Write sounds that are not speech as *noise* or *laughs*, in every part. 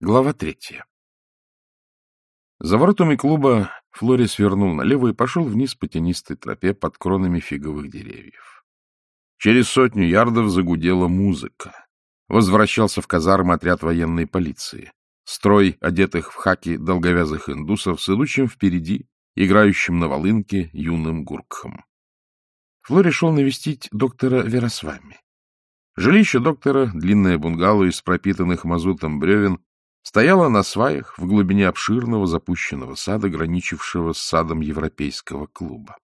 Глава третья. За воротами клуба Флори свернул налево и пошел вниз по тенистой тропе под кронами фиговых деревьев. Через сотню ярдов загудела музыка. Возвращался в казармы отряд военной полиции. Строй одетых в хаки долговязых индусов с идущим впереди, играющим на волынке юным гуркхом. Флори шел навестить доктора Веросвами. Жилище доктора, длинное бунгало из пропитанных мазутом бревен, стояла на сваях в глубине обширного запущенного сада, граничившего с садом Европейского клуба.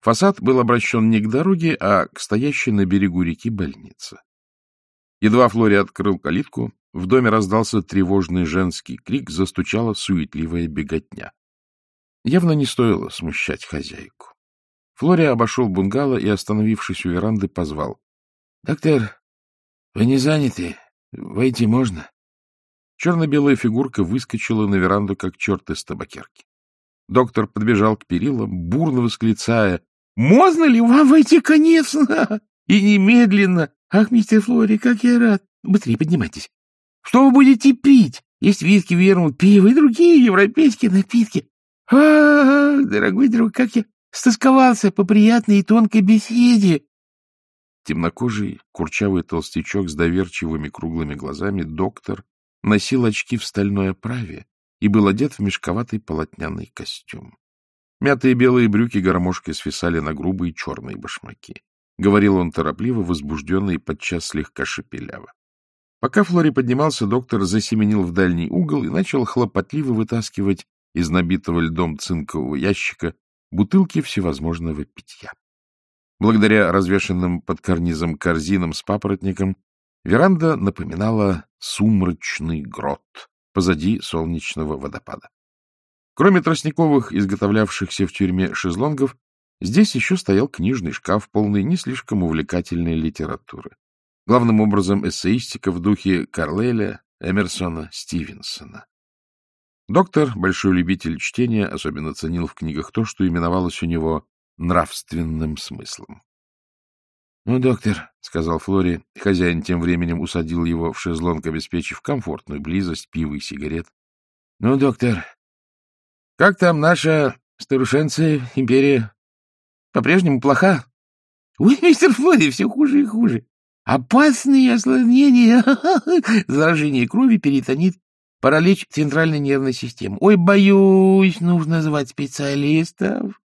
Фасад был обращен не к дороге, а к стоящей на берегу реки больнице. Едва Флори открыл калитку, в доме раздался тревожный женский крик, застучала суетливая беготня. Явно не стоило смущать хозяйку. Флори обошел бунгало и, остановившись у веранды, позвал. — Доктор, вы не заняты? Войти можно? Черно-белая фигурка выскочила на веранду, как черт из табакерки. Доктор подбежал к перилам, бурно восклицая. — Можно ли вам войти, конечно? И немедленно! Ах, мистер Флори, как я рад! Быстрее поднимайтесь. Что вы будете пить? Есть виски, вермут, пиво и другие европейские напитки. Ах, дорогой друг, как я стосковался по приятной и тонкой беседе. Темнокожий, курчавый толстячок с доверчивыми круглыми глазами доктор носил очки в стальной оправе и был одет в мешковатый полотняный костюм. Мятые белые брюки гармошкой свисали на грубые черные башмаки. Говорил он торопливо, возбужденно и подчас слегка шепеляво. Пока Флори поднимался, доктор засеменил в дальний угол и начал хлопотливо вытаскивать из набитого льдом цинкового ящика бутылки всевозможного питья. Благодаря развешенным под карнизом корзинам с папоротником Веранда напоминала сумрачный грот позади солнечного водопада. Кроме тростниковых, изготовлявшихся в тюрьме шезлонгов, здесь еще стоял книжный шкаф, полный не слишком увлекательной литературы. Главным образом эссеистика в духе Карлеля, Эмерсона, Стивенсона. Доктор, большой любитель чтения, особенно ценил в книгах то, что именовалось у него нравственным смыслом. — Ну, доктор, — сказал Флори, хозяин тем временем усадил его в шезлонг, обеспечив комфортную близость пива и сигарет. — Ну, доктор, как там наша старушенция империя? По-прежнему плоха? — Ой, мистер Флори, все хуже и хуже. Опасные осложнения, *laughs* заражение крови, перитонит, паралич центральной нервной системы. Ой, боюсь, нужно звать специалистов.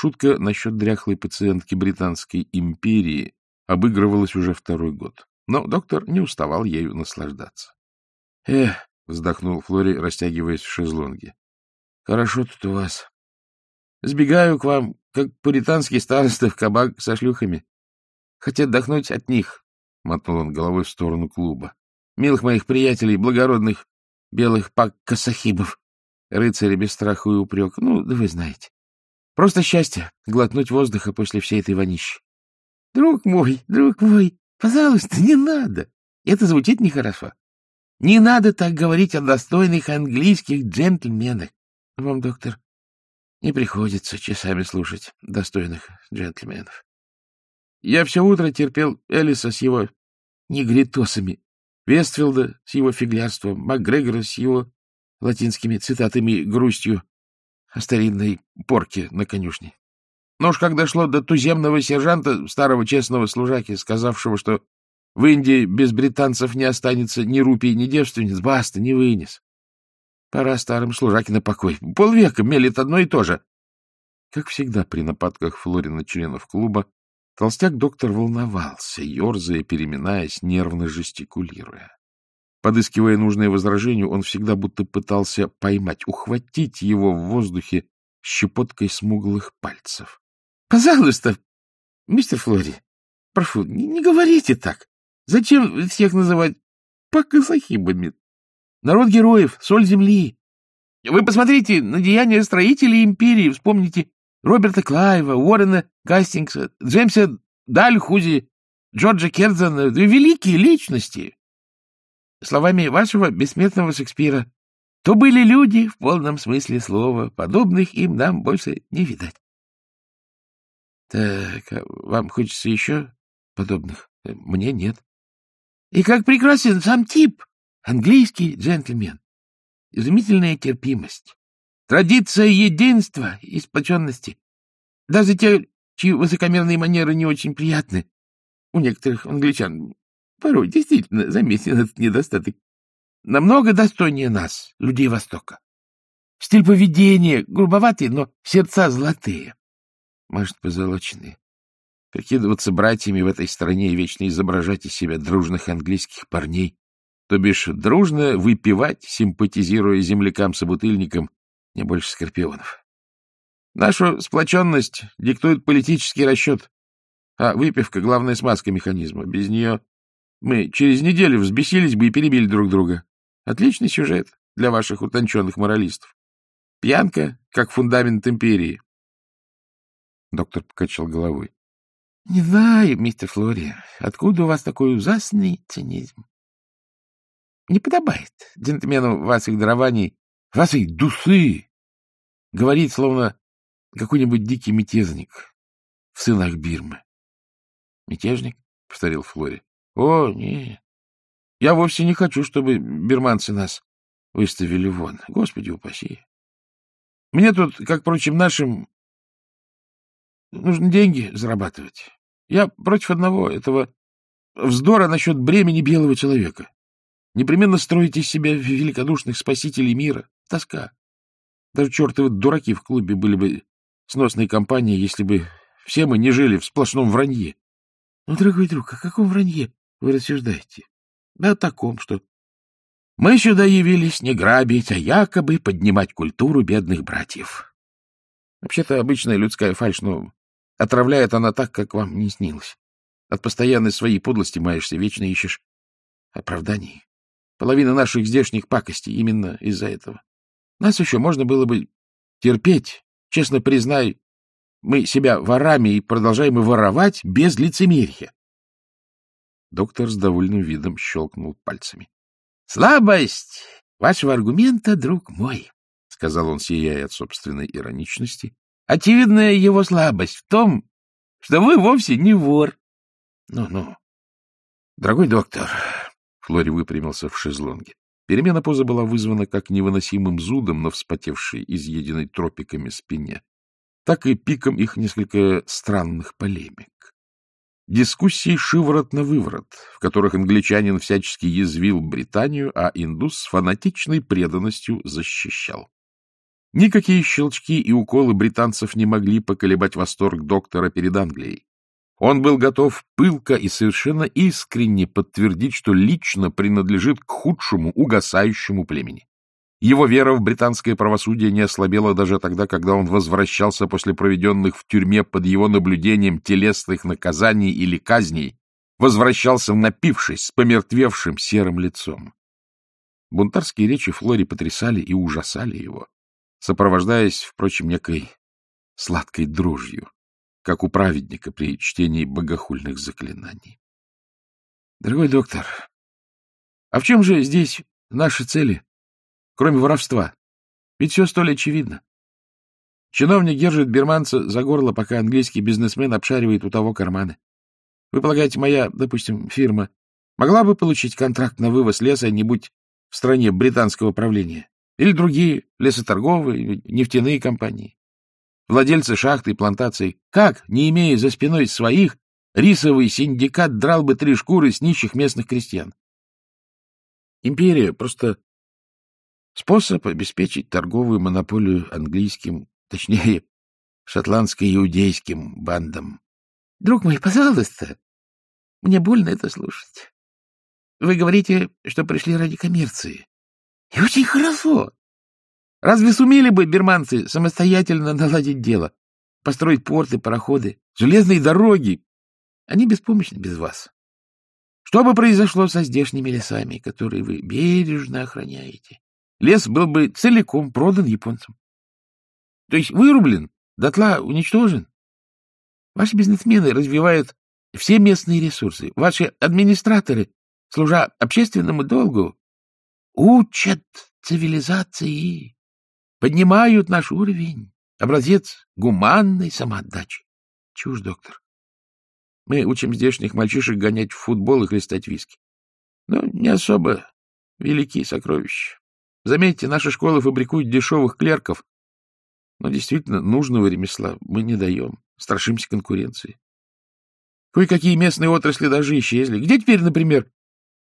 Шутка насчет дряхлой пациентки Британской империи обыгрывалась уже второй год, но доктор не уставал ею наслаждаться. — Эх, — вздохнул Флори, растягиваясь в шезлонге, — хорошо тут у вас. Сбегаю к вам, как пуританский староста в кабак со шлюхами. Хотят отдохнуть от них, — мотнул он головой в сторону клуба. — Милых моих приятелей, благородных белых пак-касахибов, рыцари без страха и упрек, ну, да вы знаете. Просто счастье — глотнуть воздуха после всей этой вонищи. — Друг мой, друг мой, пожалуйста, не надо. Это звучит нехорошо. Не надо так говорить о достойных английских джентльменах. Вам, доктор, не приходится часами слушать достойных джентльменов. Я все утро терпел Элиса с его негритосами, Вестфилда с его фиглярством, Макгрегора с его латинскими цитатами грустью, старинной порке на конюшне. Но уж когда шло до туземного сержанта, старого честного служаки, сказавшего, что в Индии без британцев не останется ни рупий, ни девственниц, баста, не вынес. Пора старым служаке на покой. Полвека мелит одно и то же. Как всегда при нападках Флорина членов клуба, толстяк-доктор волновался, ерзая, переминаясь, нервно жестикулируя. Подыскивая нужное возражение, он всегда будто пытался поймать, ухватить его в воздухе щепоткой смуглых пальцев. — Пожалуйста, мистер Флори, прошу, не, не говорите так. Зачем всех называть пакасахибами? Народ героев, соль земли. Вы посмотрите на деяния строителей империи, вспомните Роберта Клайва, Уоррена Гастингса, Джеймса Дальхузи, Джорджа Керзана, великие личности словами вашего бессмертного Шекспира, то были люди в полном смысле слова, подобных им нам больше не видать. Так, а вам хочется еще подобных? Мне нет. И как прекрасен сам тип! Английский джентльмен. Изумительная терпимость. Традиция единства и сплоченности. Даже те, чьи высокомерные манеры не очень приятны, у некоторых англичан порой действительно заметен этот недостаток, намного достойнее нас, людей Востока. Стиль поведения грубоватый, но сердца золотые. Может, позолоченные. Прикидываться братьями в этой стране и вечно изображать из себя дружных английских парней, то бишь дружно выпивать, симпатизируя землякам-собутыльникам, не больше скорпионов. Нашу сплоченность диктует политический расчет, а выпивка — главная смазка механизма. Без нее мы через неделю взбесились бы и перебили друг друга. Отличный сюжет для ваших утонченных моралистов. Пьянка, как фундамент империи. Доктор покачал головой. — Не знаю, мистер Флори, откуда у вас такой ужасный цинизм? Не подобает джентльмену ваших дарований, вашей дусы, говорить, словно какой-нибудь дикий мятежник в сынах Бирмы. — Мятежник? — повторил Флори. — О, нет. Я вовсе не хочу, чтобы бирманцы нас выставили вон. Господи упаси. Мне тут, как, впрочем, нашим, нужно деньги зарабатывать. Я против одного, этого вздора насчет бремени белого человека. Непременно строите из себя великодушных спасителей мира. Тоска. Даже чертовы дураки в клубе были бы сносной компанией, если бы все мы не жили в сплошном вранье. Ну, дорогой друг, о каком вранье вы рассуждаете? Да о таком, что мы сюда явились не грабить, а якобы поднимать культуру бедных братьев. Вообще-то обычная людская фальшь, но отравляет она так, как вам не снилось. От постоянной своей подлости маешься, вечно ищешь оправданий. Половина наших здешних пакостей именно из-за этого. Нас еще можно было бы терпеть. Честно признай, мы себя ворами и продолжаем и воровать без лицемерия. Доктор с довольным видом щелкнул пальцами. Слабость вашего аргумента, друг мой, — сказал он, сияя от собственной ироничности. Очевидная его слабость в том, что вы вовсе не вор. Ну-ну. Дорогой доктор, Флори выпрямился в шезлонге. Перемена позы была вызвана как невыносимым зудом на вспотевшей, изъеденной тропиками спине, так и пиком их несколько странных полемик. Дискуссии шиворот на выворот, в которых англичанин всячески язвил Британию, а индус с фанатичной преданностью защищал. Никакие щелчки и уколы британцев не могли поколебать восторг доктора перед Англией. Он был готов пылко и совершенно искренне подтвердить, что лично принадлежит к худшему, угасающему племени. Его вера в британское правосудие не ослабела даже тогда, когда он возвращался после проведенных в тюрьме под его наблюдением телесных наказаний или казней, возвращался напившись с помертвевшим серым лицом. Бунтарские речи Флори потрясали и ужасали его, сопровождаясь, впрочем, некой сладкой дрожью, как у праведника при чтении богохульных заклинаний. Дорогой доктор, а в чем же здесь наши цели? Кроме воровства. Ведь все столь очевидно. Чиновник держит бирманца за горло, пока английский бизнесмен обшаривает у того карманы. Вы полагаете, моя, допустим, фирма могла бы получить контракт на вывоз леса, не будь в стране британского правления? Или другие лесоторговые, нефтяные компании? Владельцы шахты и плантаций. Как, не имея за спиной своих, рисовый синдикат драл бы три шкуры с нищих местных крестьян? Империя просто Способ обеспечить торговую монополию английским, точнее, шотландско-иудейским бандам. — Друг мой, пожалуйста, мне больно это слушать. Вы говорите, что пришли ради коммерции. И очень хорошо. Разве сумели бы бирманцы самостоятельно наладить дело, построить порты, пароходы, железные дороги? Они беспомощны без вас. Что бы произошло со здешними лесами, которые вы бережно охраняете? Лес был бы целиком продан японцам. То есть вырублен, дотла уничтожен. Ваши бизнесмены развивают все местные ресурсы. Ваши администраторы, служа общественному долгу, учат цивилизации, поднимают наш уровень, образец гуманной самоотдачи. Чушь, доктор. Мы учим здешних мальчишек гонять в футбол и хлестать виски. Но не особо великие сокровища. Заметьте, наши школы фабрикуют дешевых клерков, но действительно нужного ремесла мы не даем, страшимся конкуренции. Кое-какие местные отрасли даже исчезли. Где теперь, например,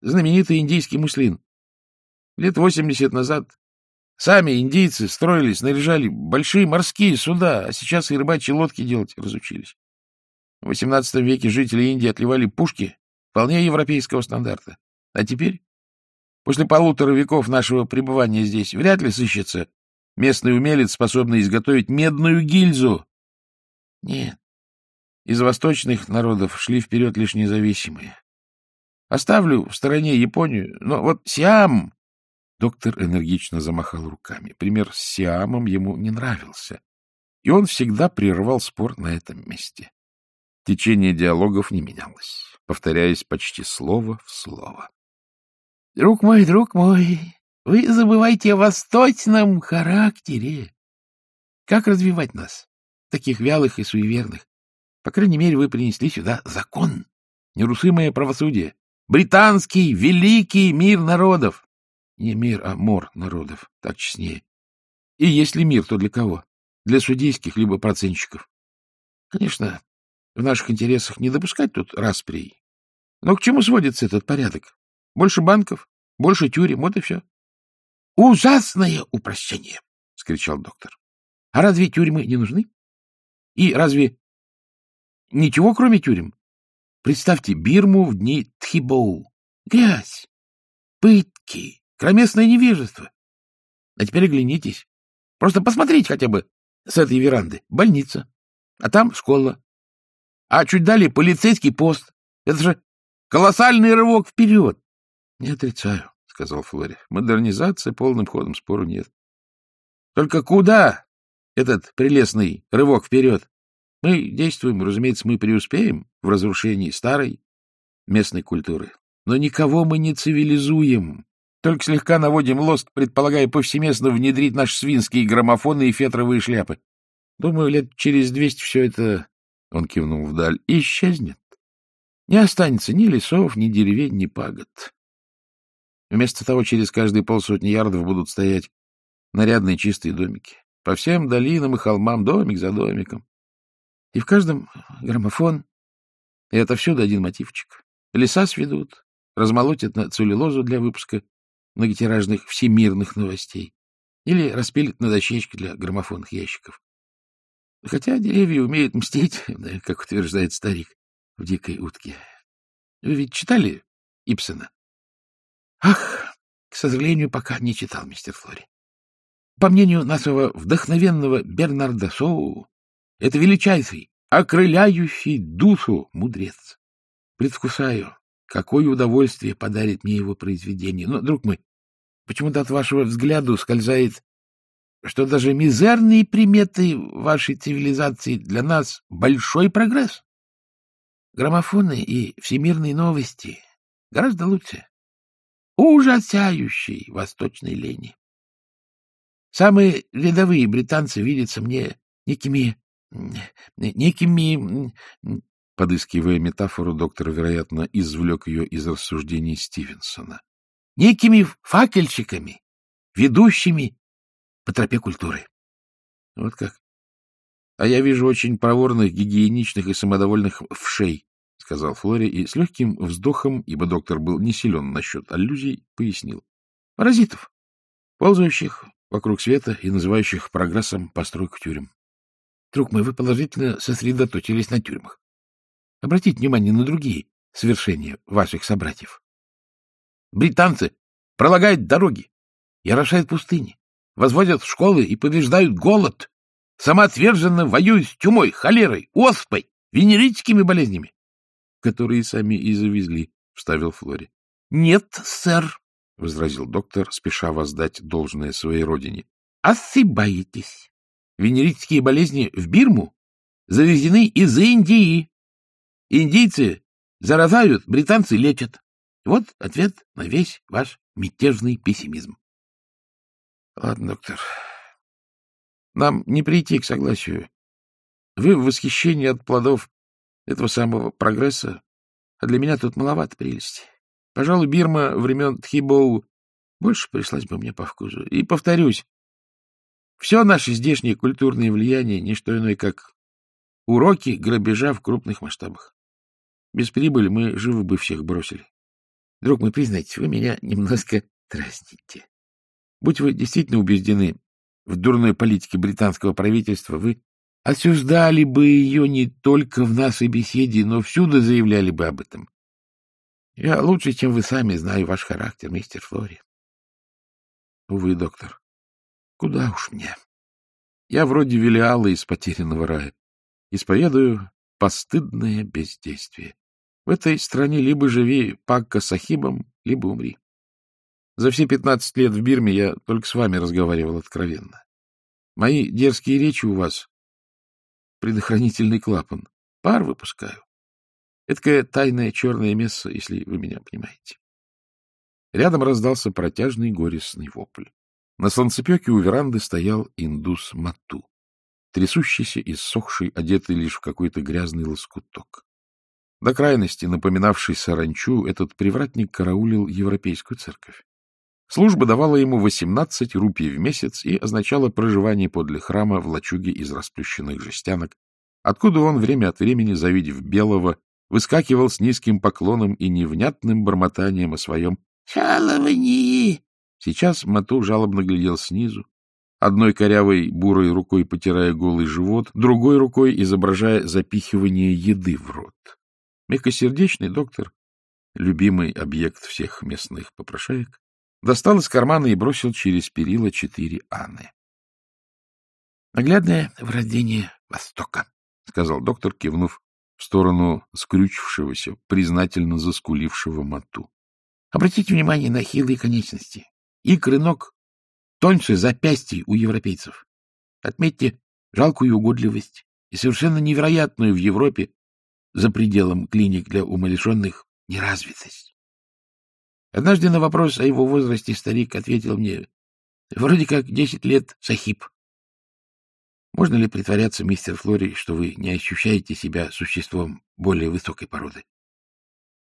знаменитый индийский муслин? Лет восемьдесят назад сами индийцы строили, снаряжали большие морские суда, а сейчас и рыбачьи лодки делать разучились. В XVIII веке жители Индии отливали пушки вполне европейского стандарта. А теперь, после полутора веков нашего пребывания здесь, вряд ли сыщется местный умелец, способный изготовить медную гильзу. Нет, из восточных народов шли вперед лишь независимые. Оставлю в стороне Японию, но вот Сиам... Доктор энергично замахал руками. Пример с Сиамом ему не нравился, и он всегда прервал спор на этом месте. Течение диалогов не менялось, повторяясь почти слово в слово. — Друг мой, друг мой, вы забываете о восточном характере. Как развивать нас, таких вялых и суеверных? По крайней мере, вы принесли сюда закон, нерушимое правосудие, британский великий мир народов. Не мир, а мор народов, так честнее. И если мир, то для кого? Для судейских либо процентщиков. Конечно, в наших интересах не допускать тут расприй. Но к чему сводится этот порядок? Больше банков, больше тюрем, вот и все. — Ужасное упрощение! — скричал доктор. — А разве тюрьмы не нужны? И разве ничего, кроме тюрем? Представьте Бирму в дни Тхибоу. Грязь, пытки, кромесное невежество. А теперь оглянитесь. Просто посмотрите хотя бы с этой веранды. Больница. А там школа. А чуть далее полицейский пост. Это же колоссальный рывок вперед. — Не отрицаю, — сказал Флори. — Модернизация полным ходом, спору нет. Только куда этот прелестный рывок вперед? Мы действуем, разумеется, мы преуспеем в разрушении старой местной культуры. Но никого мы не цивилизуем. Только слегка наводим лоск, предполагая повсеместно внедрить наши свинские граммофоны и фетровые шляпы. Думаю, лет через двести все это он кивнул вдаль. — Исчезнет. Не останется ни лесов, ни деревень, ни пагод. Вместо того через каждые полсотни ярдов будут стоять нарядные чистые домики. По всем долинам и холмам, домик за домиком. И в каждом граммофон. И это всюду один мотивчик. Леса сведут, размолотят на целлюлозу для выпуска многотиражных всемирных новостей. Или распилят на дощечке для граммофонных ящиков. Хотя деревья умеют мстить, *laughs* как утверждает старик в «Дикой утке». Вы ведь читали Ипсона? Ах, к сожалению, пока не читал, мистер Флори. По мнению нашего вдохновенного Бернарда Соу, это величайший, окрыляющий душу мудрец. Предвкушаю, какое удовольствие подарит мне его произведение. Но, друг мой, почему-то от вашего взгляда скользает что даже мизерные приметы вашей цивилизации для нас большой прогресс. Граммофоны и всемирные новости гораздо лучше. Ужасающей восточной лени. Самые рядовые британцы видятся мне некими... некими... Подыскивая метафору, доктор, вероятно, извлек ее из рассуждений Стивенсона. Некими факельщиками, ведущими по тропе культуры. Вот как. А я вижу очень проворных, гигиеничных и самодовольных вшей, — сказал Флори и с легким вздохом, ибо доктор был не силен насчет аллюзий, пояснил. — Паразитов, ползающих вокруг света и называющих прогрессом постройку тюрем. Друг мой, вы положительно сосредоточились на тюрьмах. Обратите внимание на другие свершения ваших собратьев. Британцы пролагают дороги и орошают пустыни, возводят школы и побеждают голод, самоотверженно воюют с тюмой, холерой, оспой, венерическими болезнями, которые сами и завезли, — вставил Флори. — Нет, сэр, — возразил доктор, спеша воздать должное своей родине. — Ошибаетесь. Венерические болезни в Бирму завезены из Индии. Индийцы заразают, британцы лечат. Вот ответ на весь ваш мятежный пессимизм. — Ладно, доктор. Нам не прийти к согласию. Вы в восхищении от плодов этого самого прогресса, а для меня тут маловато прелести. Пожалуй, Бирма времен Тхибоу больше пришлась бы мне по вкусу. И повторюсь, все наше здешнее культурное влияние — не что иное, как уроки грабежа в крупных масштабах. Без прибыли мы живо бы всех бросили. Друг мой, признайтесь, вы меня немножко дразните. Будь вы действительно убеждены в дурной политике британского правительства, вы осуждали бы ее не только в нашей беседе, но всюду заявляли бы об этом. Я лучше, чем вы сами, знаю ваш характер, мистер Флори. Увы, доктор, куда уж мне. Я вроде Велиала из потерянного рая. Исповедую постыдное бездействие. В этой стране либо живи Пакка Сахибом, либо умри. За все пятнадцать лет в Бирме я только с вами разговаривал откровенно. Мои дерзкие речи у вас — предохранительный клапан. Пар выпускаю. Эдакое тайное черное место, если вы меня понимаете. Рядом раздался протяжный горестный вопль. На солнцепеке у веранды стоял индус Мату, трясущийся и ссохший, одетый лишь в какой-то грязный лоскуток. До крайности напоминавший саранчу, этот привратник караулил европейскую церковь. Служба давала ему 18 рупий в месяц и означала проживание подле храма в лачуге из расплющенных жестянок, откуда он время от времени, завидев белого, выскакивал с низким поклоном и невнятным бормотанием о своем «Жаловании!». Сейчас Мату жалобно глядел снизу, одной корявой бурой рукой потирая голый живот, другой рукой изображая запихивание еды в рот. Мягкосердечный доктор, любимый объект всех местных попрошаек, достал из кармана и бросил через перила четыре аны. — Наглядное врождение Востока, — сказал доктор, кивнув в сторону скрючившегося, признательно заскулившего мату. — Обратите внимание на хилые конечности. Икры ног тоньше запястья у европейцев. Отметьте жалкую угодливость и совершенно невероятную в Европе за пределом клиник для умалишенных неразвитость. Однажды на вопрос о его возрасте старик ответил мне, вроде как десять лет сахиб. Можно ли притворяться, мистер Флори, что вы не ощущаете себя существом более высокой породы?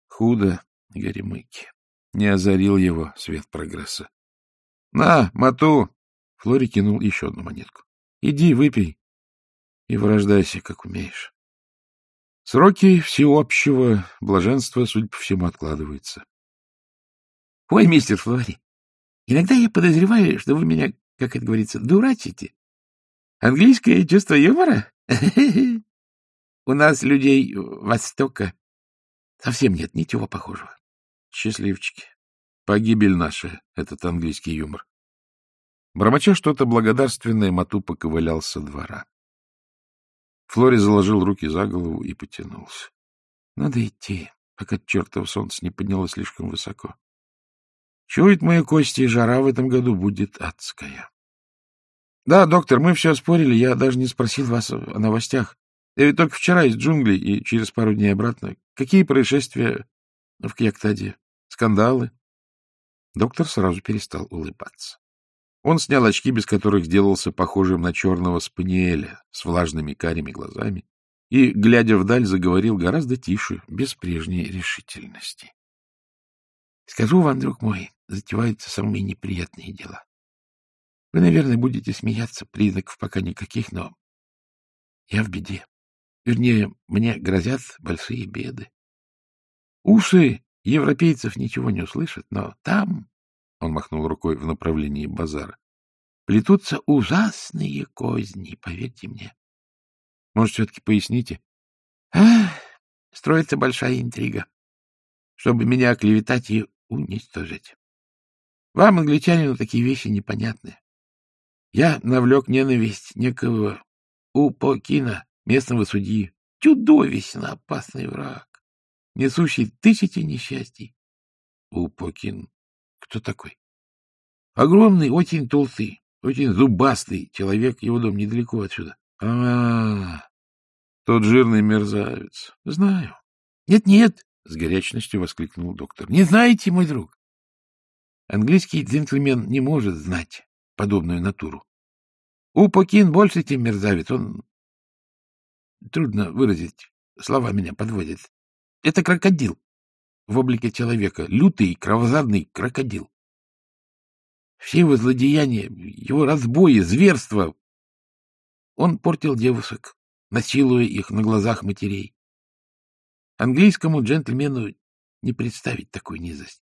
Худо, Горемыки. Не озарил его свет прогресса. — На, Мату! — Флори кинул еще одну монетку. — Иди, выпей и вырождайся, как умеешь. Сроки всеобщего блаженства, судя по всему, откладываются. — Ой, мистер Флори, иногда я подозреваю, что вы меня, как это говорится, дурачите. Английское чувство юмора? *laughs* У нас, людей Востока, совсем нет ничего похожего. Счастливчики. Погибель наша, этот английский юмор. Бормоча что-то благодарственное, Мату поковылял со двора. Флори заложил руки за голову и потянулся. Надо идти, пока чертов солнце не поднялось слишком высоко. Чует мои кости, и жара в этом году будет адская. Да, доктор, мы все спорили, я даже не спросил вас о новостях. Я ведь только вчера из джунглей и через пару дней обратно. Какие происшествия в Кьяктаде? Скандалы? Доктор сразу перестал улыбаться. Он снял очки, без которых сделался похожим на черного спаниеля с влажными карими глазами, и, глядя вдаль, заговорил гораздо тише, без прежней решительности. — Скажу вам, друг мой, затеваются самые неприятные дела. Вы, наверное, будете смеяться, признаков пока никаких, но я в беде. Вернее, мне грозят большие беды. Уши европейцев ничего не услышат, но там, — он махнул рукой в направлении базара, — плетутся ужасные козни, поверьте мне. Может, все-таки поясните? Ах, строится большая интрига, чтобы меня оклеветать и уничтожить. Вам, англичанину, такие вещи непонятны. Я навлек ненависть некого Упокина, местного судьи. Чудовищно опасный враг, несущий тысячи несчастий. Упокин. Кто такой? Огромный, очень толстый, очень зубастый человек. Его дом недалеко отсюда. А, -а, -а тот жирный мерзавец. Знаю. Нет-нет, с горячностью воскликнул доктор. Не знаете, мой друг? Английский джентльмен не может знать подобную натуру. Упокин больше, чем мерзавец. Он... Трудно выразить. Слова меня подводят. Это крокодил в облике человека. Лютый, кровозадный крокодил. все его злодеяния, его разбои, зверства. Он портил девушек, насилуя их на глазах матерей. Английскому джентльмену не представить такую низость.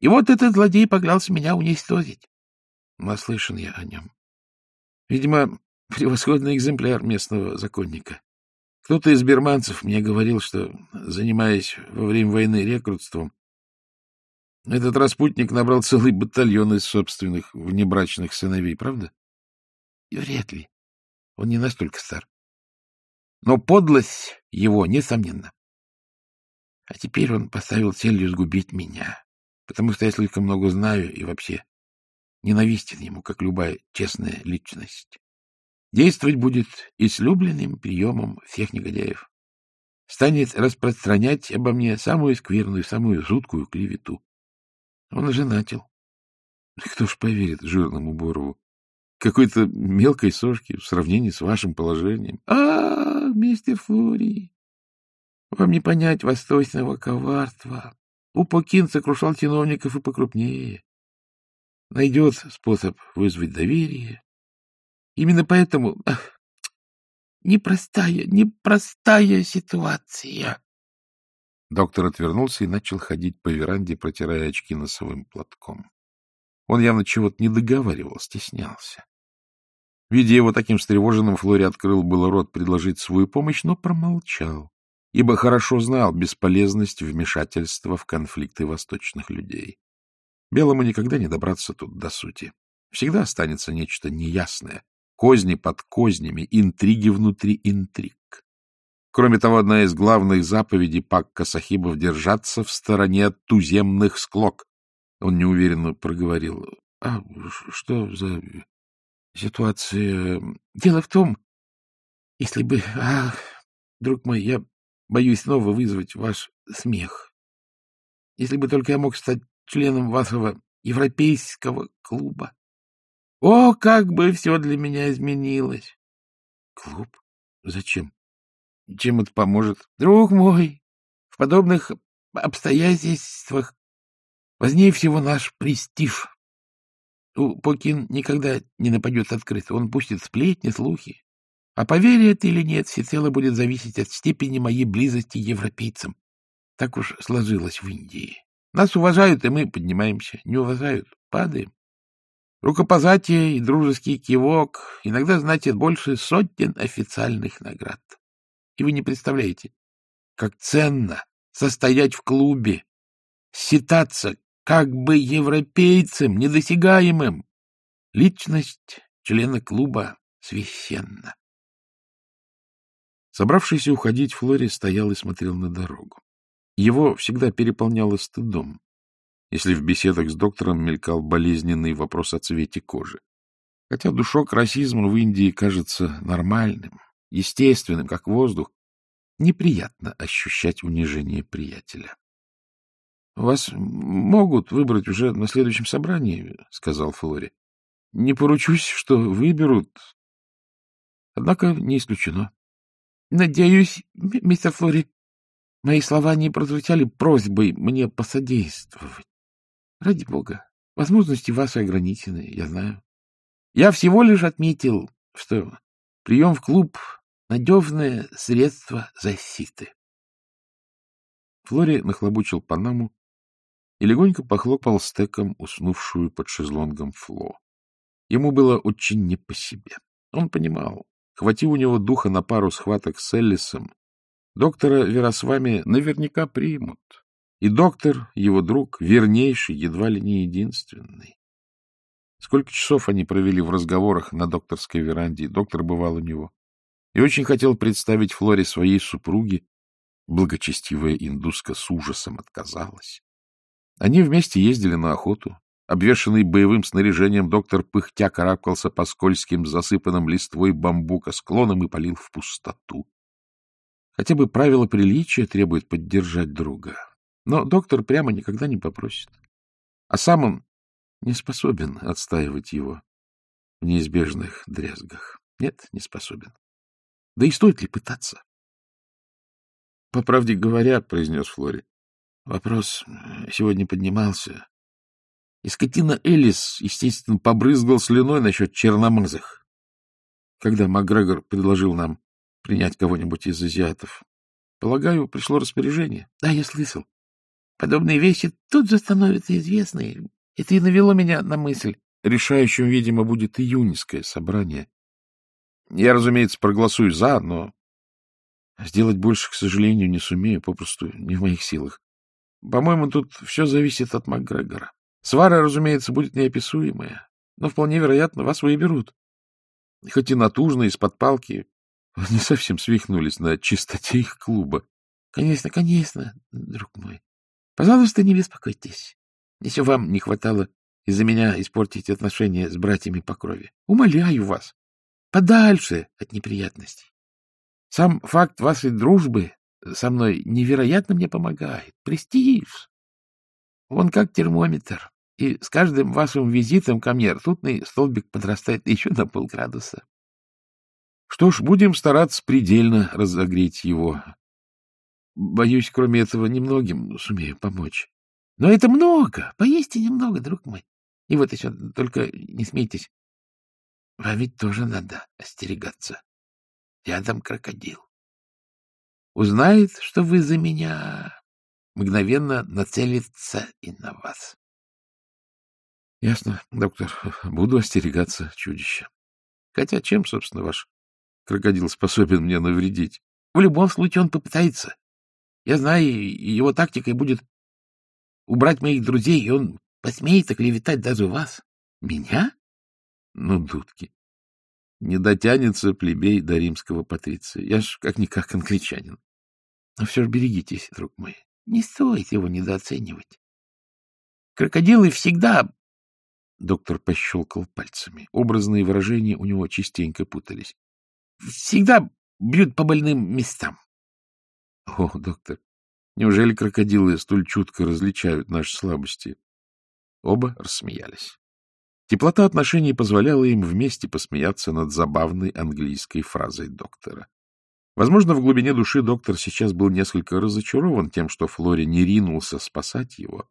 И вот этот злодей поклялся меня уничтожить. Наслышан я о нем. Видимо, превосходный экземпляр местного законника. Кто-то из берманцев мне говорил, что, занимаясь во время войны рекрутством, этот распутник набрал целый батальон из собственных внебрачных сыновей, правда? И вряд ли. Он не настолько стар. Но подлость его, несомненно. А теперь он поставил целью сгубить меня, потому что я слишком много знаю и вообще ненавистен ему, как любая честная личность. Действовать будет излюбленным приемом всех негодяев. Станет распространять обо мне самую скверную, самую жуткую клевету. Он уже начал. *laughs* Кто ж поверит жирному Борову? Какой-то мелкой сошки в сравнении с вашим положением. А, мистер Флори, вам не понять восточного коварства. Упокин сокрушал чиновников и покрупнее. Найдет способ вызвать доверие. Именно поэтому... Ах, непростая, непростая ситуация. Доктор отвернулся и начал ходить по веранде, протирая очки носовым платком. Он явно чего-то не договаривал, стеснялся. Видя его таким встревоженным, Флори открыл было рот предложить свою помощь, но промолчал, ибо хорошо знал бесполезность вмешательства в конфликты восточных людей. Белому никогда не добраться тут до сути. Всегда останется нечто неясное, козни под кознями, интриги внутри интриг. Кроме того, одна из главных заповедей Пакка Сахибов — держаться в стороне от туземных склок. Он неуверенно проговорил. — А что за ситуация? Дело в том, если бы... Ах, друг мой, я боюсь снова вызвать ваш смех. Если бы только я мог стать членом вашего европейского клуба. О, как бы все для меня изменилось! Клуб? Зачем? Чем это поможет? Друг мой, в подобных обстоятельствах важнее всего наш престиж. Покин никогда не нападет открыто. Он пустит сплетни, слухи. А поверит или нет, всецело будет зависеть от степени моей близости европейцам. Так уж сложилось в Индии. Нас уважают, и мы поднимаемся. Не уважают — падаем. Рукопожатие и дружеский кивок иногда значит больше сотен официальных наград. И вы не представляете, как ценно состоять в клубе, считаться как бы европейцем, недосягаемым. Личность члена клуба священна. Собравшийся уходить, Флори стоял и смотрел на дорогу. Его всегда переполняло стыдом, если в беседах с доктором мелькал болезненный вопрос о цвете кожи. Хотя душок расизма в Индии кажется нормальным, естественным, как воздух, неприятно ощущать унижение приятеля. — Вас могут выбрать уже на следующем собрании, — сказал Флори. — Не поручусь, что выберут. Однако не исключено. — Надеюсь, мистер Флори, мои слова не прозвучали просьбой мне посодействовать. Ради бога, возможности ваши ограничены, я знаю. Я всего лишь отметил, что прием в клуб — надежное средство защиты. Флори нахлобучил панаму и легонько похлопал стеком уснувшую под шезлонгом Фло. Ему было очень не по себе. Он понимал, хвати у него духа на пару схваток с Эллисом, доктора Веросвами наверняка примут. И доктор, его друг, вернейший, едва ли не единственный. Сколько часов они провели в разговорах на докторской веранде, доктор бывал у него. И очень хотел представить Флоре своей супруге. Благочестивая индуска с ужасом отказалась. Они вместе ездили на охоту. Обвешанный боевым снаряжением, доктор пыхтя карабкался по скользким, засыпанным листвой бамбука склонам и палил в пустоту. Хотя бы правило приличия требует поддержать друга. Но доктор прямо никогда не попросит. А сам он не способен отстаивать его в неизбежных дрязгах. Нет, не способен. Да и стоит ли пытаться? — По правде говоря, — произнес Флори, — вопрос сегодня поднимался. И скотина Элис, естественно, побрызгал слюной насчет черномазых. Когда Макгрегор предложил нам принять кого-нибудь из азиатов, полагаю, пришло распоряжение. Да, я слышал. Подобные вещи тут же становятся известны. Это и навело меня на мысль. Решающим, видимо, будет июньское собрание. Я, разумеется, проголосую «за», но сделать больше, к сожалению, не сумею, попросту не в моих силах. По-моему, тут все зависит от МакГрегора. Свара, разумеется, будет неописуемая, но вполне вероятно, вас выберут. Хоть и натужно, из-под палки, не совсем свихнулись на чистоте их клуба. Конечно, конечно, друг мой. Пожалуйста, не беспокойтесь. Если вам не хватало из-за меня испортить отношения с братьями по крови, умоляю вас, подальше от неприятностей. Сам факт вашей дружбы со мной невероятно мне помогает. Престиж. Он как термометр. И с каждым вашим визитом ко мне ртутный столбик подрастает еще на полградуса. Что ж, будем стараться предельно разогреть его. Боюсь, кроме этого, немногим сумею помочь. Но это много, поистине много, друг мой. И вот еще, только не смейтесь. Вам ведь тоже надо остерегаться. Рядом крокодил. Узнает, что вы за меня, мгновенно нацелится и на вас. — Ясно, доктор. Буду остерегаться чудища. Хотя чем, собственно, ваш крокодил способен мне навредить? В любом случае он попытается. Я знаю, его тактикой будет убрать моих друзей, и он посмеет оклеветать даже вас. Меня? Ну, дудки. Не дотянется плебей до римского патриция. Я ж как-никак англичанин. Но все же берегитесь, друг мой. Не стоит его недооценивать. Крокодилы всегда... Доктор пощелкал пальцами. Образные выражения у него частенько путались. Всегда бьют по больным местам. О, доктор, неужели крокодилы столь чутко различают наши слабости? Оба рассмеялись. Теплота отношений позволяла им вместе посмеяться над забавной английской фразой доктора. Возможно, в глубине души доктор сейчас был несколько разочарован тем, что Флори не ринулся спасать его,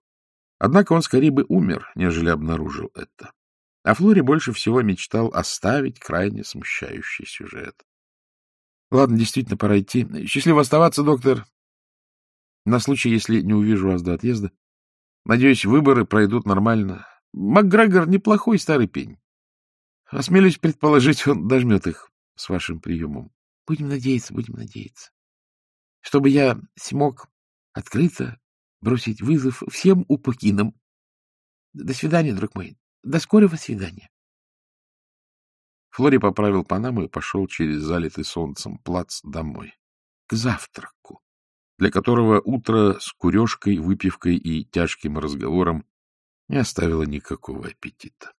Однако он скорее бы умер, нежели обнаружил это. А Флори больше всего мечтал оставить крайне смущающий сюжет. Ладно, действительно, пора идти. Счастливо оставаться, доктор. На случай, если не увижу вас до отъезда. Надеюсь, выборы пройдут нормально. МакГрегор неплохой старый пень. Осмелюсь предположить, он дожмет их с вашим приемом. Будем надеяться, будем надеяться. Чтобы я смог открыто бросить вызов всем упокинам. До свидания, друг мой. До скорого свидания. Флори поправил Панаму и пошел через залитый солнцем плац домой. К завтраку, для которого утро с курежкой, выпивкой и тяжким разговором не оставило никакого аппетита.